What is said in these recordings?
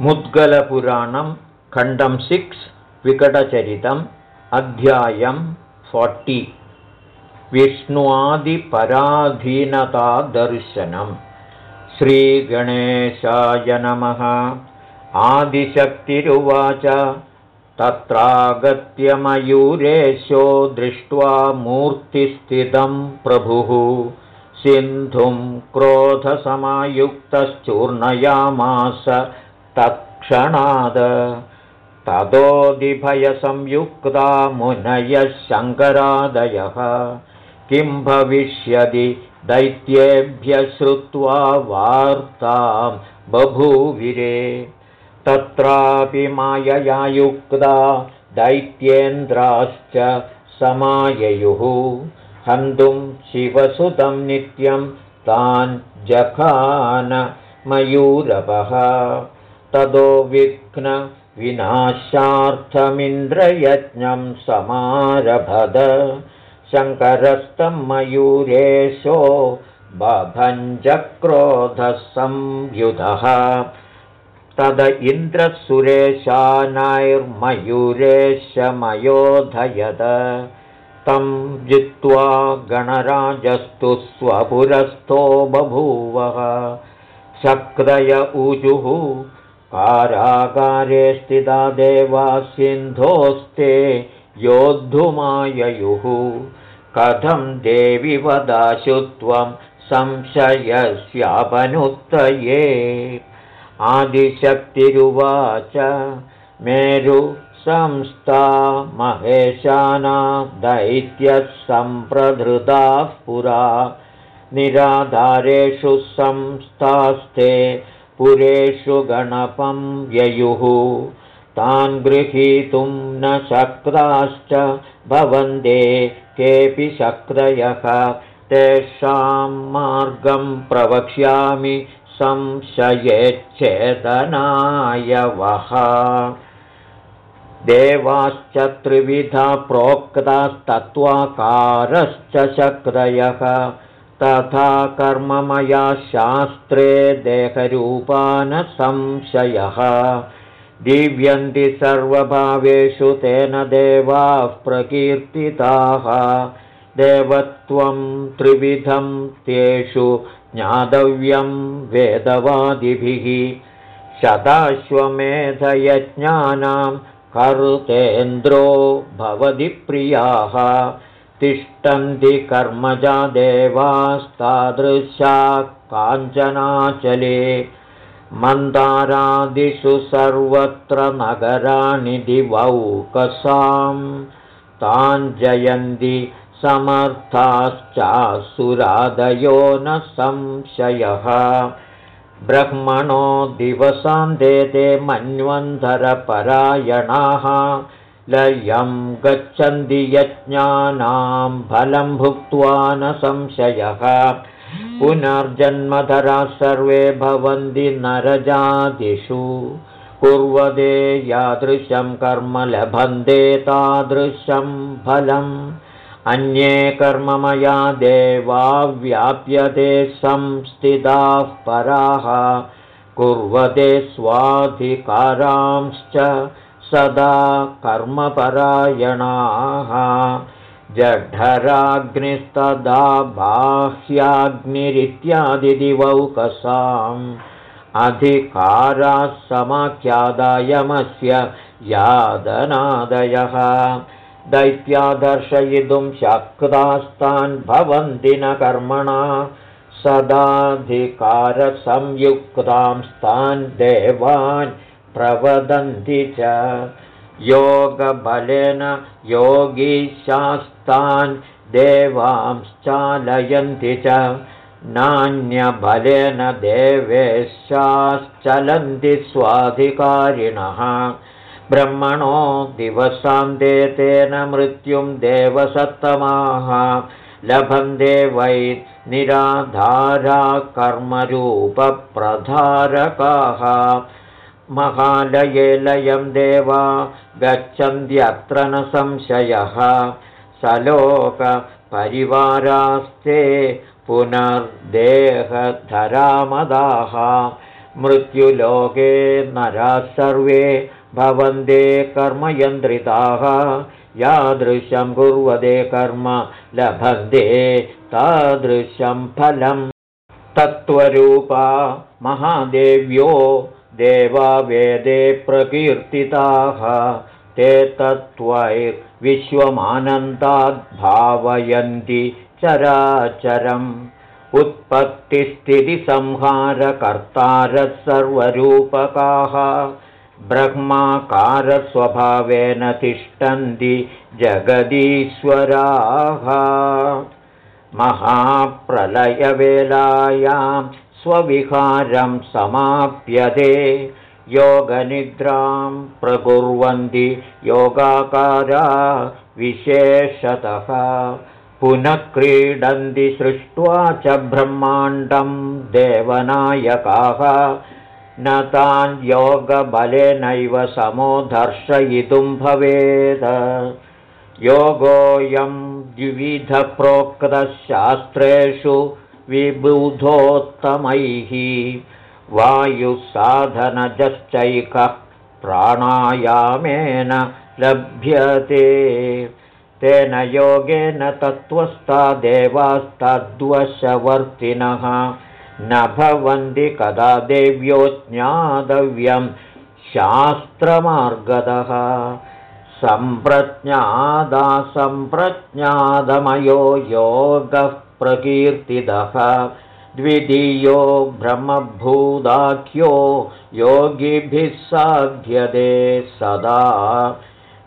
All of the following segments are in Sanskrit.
मुद्गलपुराणं खण्डं सिक्स् विकटचरितम् अध्यायं फोर्टि। विष्णुवादिपराधीनतादर्शनं श्रीगणेशाय नमः। आदिशक्तिरुवाच। तत्रागत्यमयूरेशो दृष्ट्वा मूर्तिस्थितं प्रभुः। सिन्धुं क्रोधसमायुक्तश्चूर्णयामास तत्क्षणाद। ततोदिभयसंयुक्ता मुनयः शङ्करादयः। किं भविष्यति? दैत्येभ्यः श्रुत्वा वार्तां बभूविरे। तत्रापि मायया युक्ता दैत्येन्द्राश्च समाययुः। हन्तुं शिवसुतं नित्यं तान् जखानमयूरपः ततो विघ्नविनाशार्थमिन्द्रयज्ञं समारभद। शङ्करस्तं मयूरेशो बभञ्जक्रोधः संयुधः तद इन्द्रसुरेशानाैर्मयूरेशमयोधयद तं जित्वा गणराजस्तु स्वपुरस्थो बभूवः। शक्रय ऊजुः कारागारे स्थिता देवा सिन्धोस्ते योद्धुमाययुः। कथं देवि वदाशु त्वं संशयस्यापनुत्तये। आदिशक्तिरुवाच मेरु संस्था महेशाना दैत्यः सम्प्रधृताः पुरा। निराधारेषु संस्थास्ते पुरेषु गणपं ययुः। तान् गृहीतुं न शक्ताश्च भवन्ते केऽपि शक्रयः तेषां मार्गं प्रवक्ष्यामि संशयेच्छेदनाय वः देवाश्च त्रिविधा प्रोक्तास्तत्त्वाकारश्च शक्रयः तथा कर्ममया शास्त्रे देहरूपानसंशयः दिव्यन्ति सर्वभावेषु तेन देवाः प्रकीर्तिताः। देवत्वं त्रिविधं तेषु ज्ञातव्यं वेदवादिभिः। शताश्वमेधयज्ञानां कर्तेन्द्रो भवति प्रियाः तिष्ठन्ति कर्मजा देवास्तादृशा काञ्चनाचले मन्दारादिषु सर्वत्र नगराणि दिवौकसां ताञ्जयन्ति समर्थाश्चासुरादयो न संशयः। ब्रह्मणो दिवसान्ते ते मन्वन्धरपरायणाः लयं गच्छन्ति यज्ञानां फलं भुक्त्वा न संशयः। पुनर्जन्मधराः सर्वे भवन्ति नरजातिषु। कुर्वदे यादृशं कर्म लभन्ते तादृशं फलम्। अन्ये कर्ममया देवा व्याप्यते संस्थिताः पराः। कुर्वते स्वाधिकारांश्च सदा कर्मपरायणाः। जठराग्निस्तदा बाह्याग्निरित्यादिदिवौकसाम्। अधिकाराः समाख्यादायमस्य यादनादयः। दैत्यादर्शयितुं शक्तास्तान् भवन्ति न कर्मणा। सदाधिकारसंयुक्तांस्तान् देवान् प्रवदन्ति च। योगबलेन योगीशास्तान् देवांश्चालयन्ति च। नान्यबलेन देवेशाश्चलन्ति स्वाधिकारिणः। ब्रह्मणो दिवसान्ते तेन मृत्युं देवसत्तमाः। लभन्ते वै निराधारा कर्मरूपप्रधारकाः महालये लयं देवा गच्छन्त्यत्र न संशयः। सलोकपरिवारास्ते पुनर्देहधरामदाः। मृत्युलोके नराः सर्वे भवन्ते कर्मयन्त्रिताः। यादृशं कुर्वते कर्म लभन्ते तादृशं फलम्। तत्त्वरूपा महादेव्यो देवावेदे प्रकीर्तिताः ते तत्त्वैर्विश्वमानन्दाद्भावयन्ति चराचरम्। उत्पत्तिस्थितिसंहारकर्तारः सर्वरूपकाः ब्रह्माकारस्वभावेन तिष्ठन्ति जगदीश्वराः। महाप्रलयवेलायां स्वविहारं समाप्यते। योगनिद्रां प्रकुर्वन्ति योगाकारा विशेषतः। पुनः क्रीडन्ति सृष्ट्वा च ब्रह्माण्डं देवनायकाः। न तान् योगबलेनैव समो दर्शयितुं भवेत्। योगोऽयं द्विविधप्रोक्तशास्त्रेषु विबुधोत्तमैः। वायुसाधनजश्चैकः प्राणायामेन लभ्यते। तेन योगेन तत्त्वस्ता देवास्तद्वशवर्तिनः। न भवन्ति कदा देव्यो ज्ञातव्यं शास्त्रमार्गतः। सम्प्रज्ञादासम्प्रज्ञादमयो योगः प्रकीर्तितः द्वितीयो ब्रह्मभूदाख्यो योगिभिः साध्यते सदा।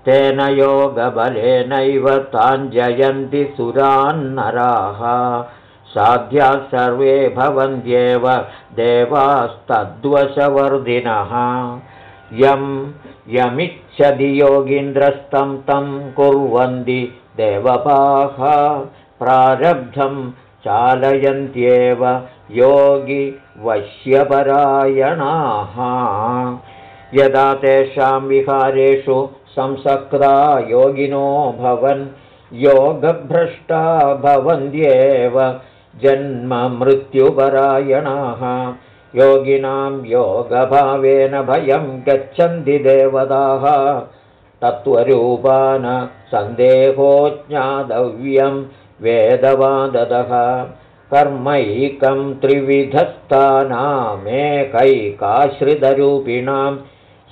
तेन योगबलेनैव ताञ्जयन्ति सुरान्नराः साध्याः सर्वे भवन्त्येव देवास्तद्वशवर्धिनः। यं यमिच्छति योगीन्द्रस्तं तं कुर्वन्ति देवपाः प्रारब्धं चालयन्त्येव योगि वश्यपरायणाः। यदा तेषां विहारेषु संसक्ता योगिनो भवन् योगभ्रष्टा भवन्त्येव जन्ममृत्युपरायणाः योगिनां योगभावेन भयं गच्छन्ति देवताः। तत्त्वरूपान सन्देहो ज्ञातव्यं वेदवादतः कर्मैकं त्रिविधस्थानामेकैकाश्रितरूपिणां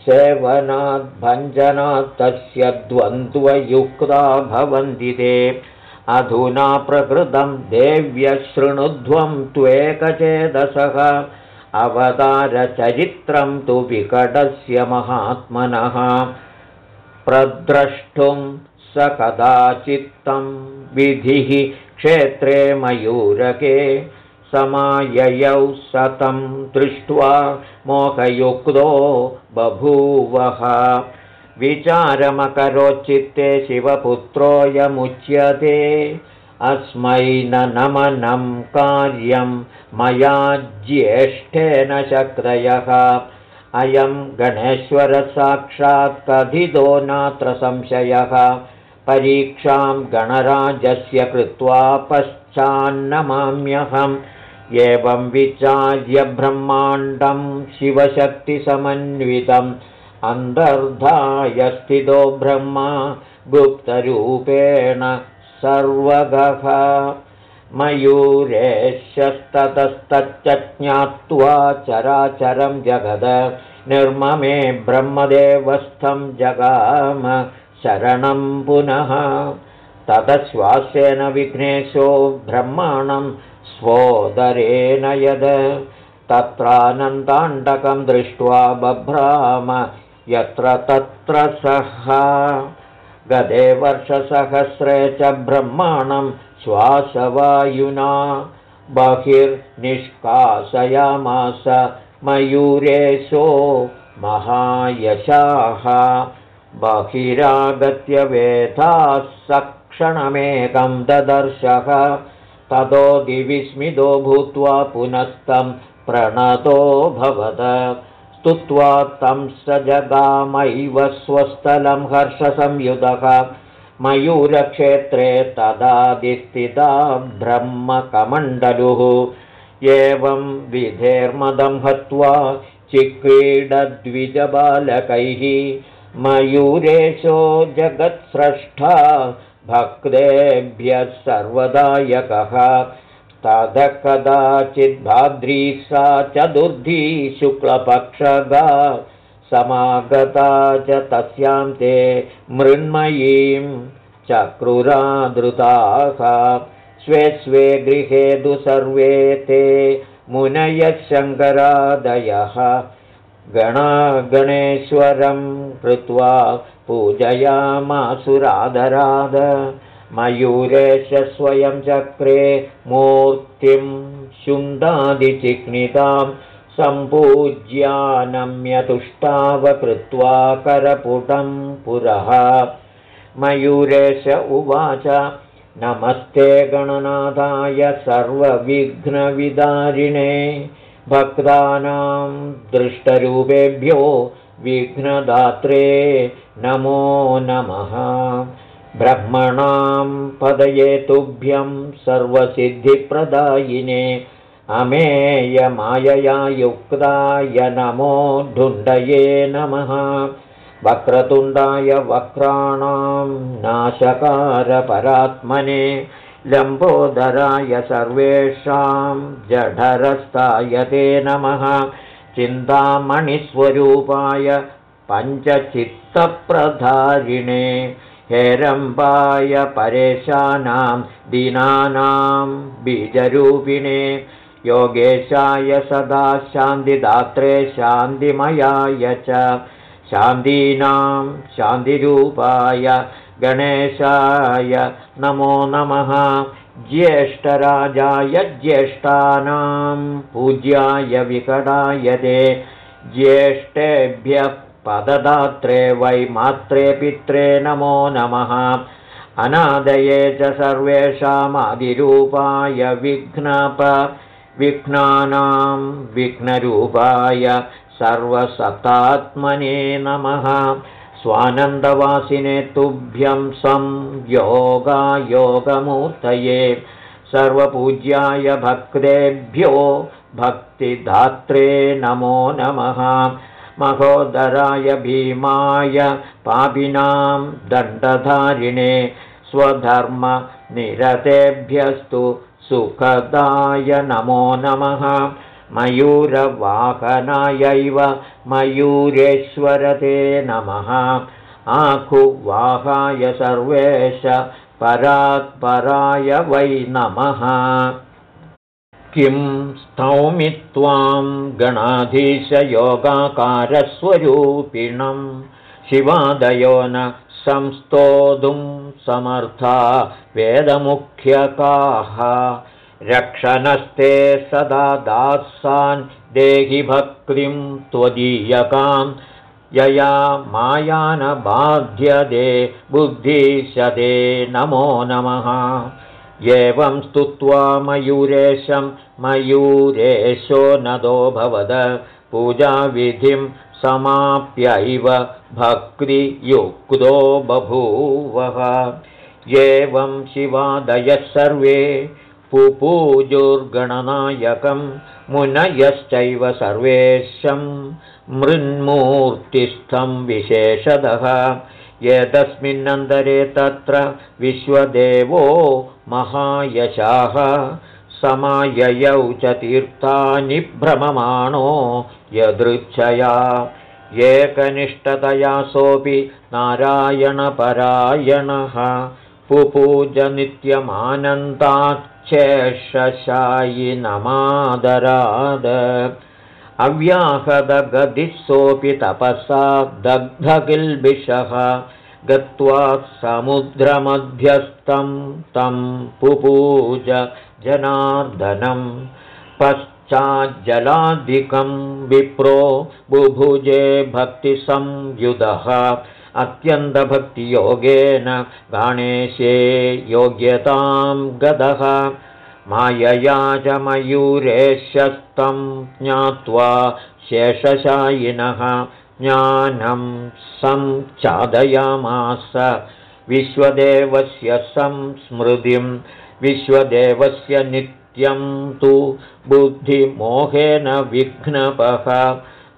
सेवनाद्भञ्जनात् तस्य द्वन्द्वयुक्ता भवन्ति ते। अधुना प्रकृतं देव्यशृणुध्वं त्वेकचेदशः अवतारचरित्रं तु विकटस्य महात्मनः। प्रद्रष्टुं स कदाचित्तं विधिः क्षेत्रे मयूरके समाययौ सतं दृष्ट्वा मोहयुक्तो बभूवः। विचारमकरोच्चित्ते शिवपुत्रोऽयमुच्यते। अस्मै न नमनं कार्यं मया ज्येष्ठेन शक्रयः। अयं गणेश्वरसाक्षात् कथितो नात्र संशयः परीक्षां गणराजस्य कृत्वा पश्चान्नमाम्यहम्। एवं विचार्य ब्रह्माण्डं शिवशक्तिसमन्वितम्। अन्तर्धाय स्थितो ब्रह्मा गुप्तरूपेण सर्वगः। मयूरेशस्ततस्तच्च ज्ञात्वा चराचरं जगद। निर्ममे ब्रह्मदेवस्थं जगाम शरणं पुनः। ततश्वासेन विघ्नेशो ब्रह्माणं स्वोदरेण यद। तत्रानन्दाण्डकं दृष्ट्वा बभ्राम यत्र तत्र सः। गदे वर्षसहस्रे च ब्रह्माणं श्वासवायुना। बहिर्निष्कासयामास मयूरेशो महायशाः बहिरागत्य वेधाः सक्षणमेकं ददर्शः। ततो दिविस्मितो भूत्वा पुनस्तं प्रणतोऽभवद स्तुत्वा तं स जगामैव स्वस्थलं हर्षसंयुतः मयूरक्षेत्रे तदादिस्थिता ब्रह्मकमण्डलुः। एवं विधेर्मदं हत्वा चिक्रीडद्विजबालकैः मयूरेशो जगत्स्रष्टा भक्तेभ्यः सर्वदायकः। ततः कदाचिद्भाद्री सा चतुर्थी शुक्लपक्षगा। समागता च तस्यां ते मृण्मयीं चक्रुरादृताः। स्वे स्वे गृहे तु सर्वे ते मुनयः शङ्करादयः गणागणेश्वरं कृत्वा पूजयामासुरादराद मयूरेश स्वयं चक्रे मूर्तिं शुन्दादिचिह्नितां सम्पूज्यानम्यतुष्टावकृत्वा करपुटं पुरः। मयूरेश उवाच नमस्ते गणनाथाय सर्वविघ्नविदारिणे भक्तानां दृष्टरूपेभ्यो विघ्नदात्रे नमो नमः। ब्रह्मणां पदये तुभ्यं सर्वसिद्धिप्रदायिने अमेयमायया युक्ताय नमो ढुण्डये नमः। वक्रतुण्डाय वक्राणां नाशकारपरात्मने लम्बोदराय सर्वेषां जठरस्ताय ते नमः। चिन्तामणिस्वरूपाय पञ्चचित्तप्रधारिणे हेरम्बाय परेशानां दीनानां बीजरूपिणे योगेशाय सदा शान्तिदात्रे शान्तिमयाय च शान्तीनां शान्तिरूपाय गणेशाय नमो नमः। ज्येष्ठराजाय ज्येष्ठानां पूज्याय विकटाय ते ज्येष्ठेभ्यः पददात्रे वै मात्रे पित्रे नमो नमः। अनादये च सर्वेषामादिरूपाय विघ्नप। विघ्नानां विघ्नरूपाय सर्वसतात्मने नमः स्वानन्दवासिने तुभ्यं सं योगायोगमूर्तये सर्वपूज्याय भक्तेभ्यो भक्तिधात्रे नमो नमः। महोदराय भीमाय पापिनां दण्डधारिणे स्वधर्मनिरतेभ्यस्तु सुखदाय नमो नमः मयूरवाहनायैव मयूरेश्वरते नमः। आखुवाहाय सर्वेश परात्पराय वै नमः। किं स्तौमि त्वां गणाधीशयोगाकारस्वरूपिणं शिवादयो न संस्तोतुं समर्था वेदमुख्यकाः रक्षणस्ते सदा दासान् देहि भक्तिं त्वदीयकां। यया मायानबाध्यदे बुद्धिशदे नमो नमः। एवं स्तुत्वा मयूरेशं मयूरेशो नदो भवद। पूजाविधिं समाप्यैव भक्तियुक्तो बभूवः। एवं शिवादयः सर्वे पुपूजुर्गणनायकं मुनयश्चैव सर्वेशं मृन्मूर्तिस्थं विशेषतः। एतस्मिन्नन्तरे तत्र विश्वदेवो महायशाः समाययौ च तीर्थानि भ्रममाणो यदृच्छया। एकनिष्ठतया सोऽपि नारायणपरायणः। पुपूजनित्यमानन्तात् शेषशायिनमादराद अव्याहदगदिः तपसा दग्धकिल्बिषः गत्वा समुद्रमध्यस्थं तं पुपूज जनार्दनं। पश्चाज्जलाधिकं विप्रो बुभुजे भक्तिसंयुधः अत्यन्तभक्तियोगेन गणेशे योग्यतां गदः। मायया च मयूरेशस्तं ज्ञात्वा शेषशायिनः ज्ञानं संचादयामास। विश्वदेवस्य संस्मृतिं विश्वदेवस्य नित्यं तु बुद्धिमोहेन विघ्नपः।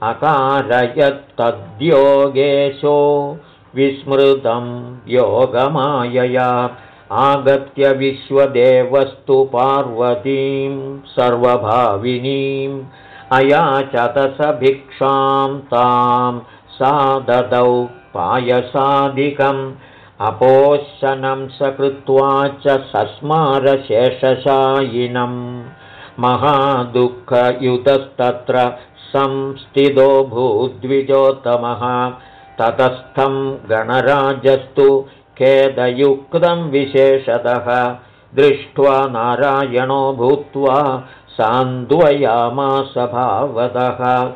अकारयत्तद्योगेशो विस्मृतं योगमायया। आगत्य विश्वदेवस्तु पार्वतीं सर्वभाविनीम् अयाचतसभिक्षां तां सा ददौ पायसादिकम्। अपोशनं सकृत्वा च सस्मारशेषशायिनं। महादुःखयुतस्तत्र संस्थितो भूद्विजोत्तमः ततस्थं गणराजस्तु खेदयुक्तं विशेषतः। दृष्ट्वा नारायणो भूत्वा सान्द्वयामासभावतः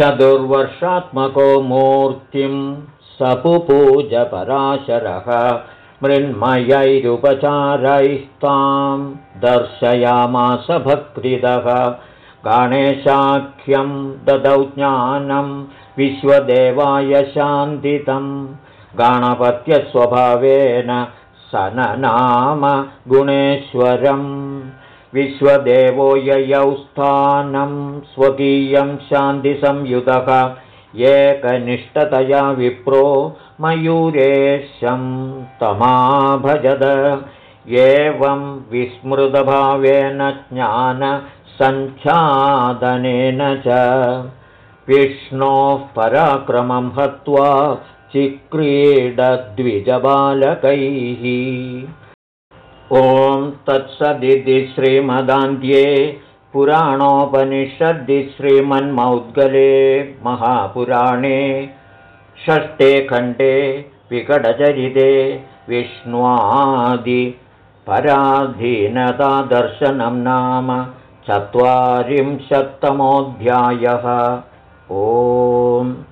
चतुर्वर्षात्मको मूर्तिं सपुपूजपराशरः। मृण्मयैरुपचारैस्तां दर्शयामास गणेशाख्यं ददौ ज्ञानं विश्वदेवाय शान्तितं। गणपत्यस्वभावेन सननाम गुणेश्वरम्। विश्वदेवो ययौ स्थानं स्वकीयं शान्तिसंयुतः। एकनिष्ठतया विप्रो मयूरेशं तमाभजद। एवं विस्मृतभावेन ज्ञानसङ्ख्यादनेन च विष्णोः पराक्रमं हत्वा चिक्रीडद्विजबालकैः। ॐ तत्सदिति श्रीमदान्ध्ये पुराणोपनिषद्दि श्रीमन्मौद्गले महापुराणे षष्ठे खण्डे विकटचरिते विष्णुवादिपराधीनतादर्शनं नाम चत्वारिंशत्तमोऽध्यायः ओम्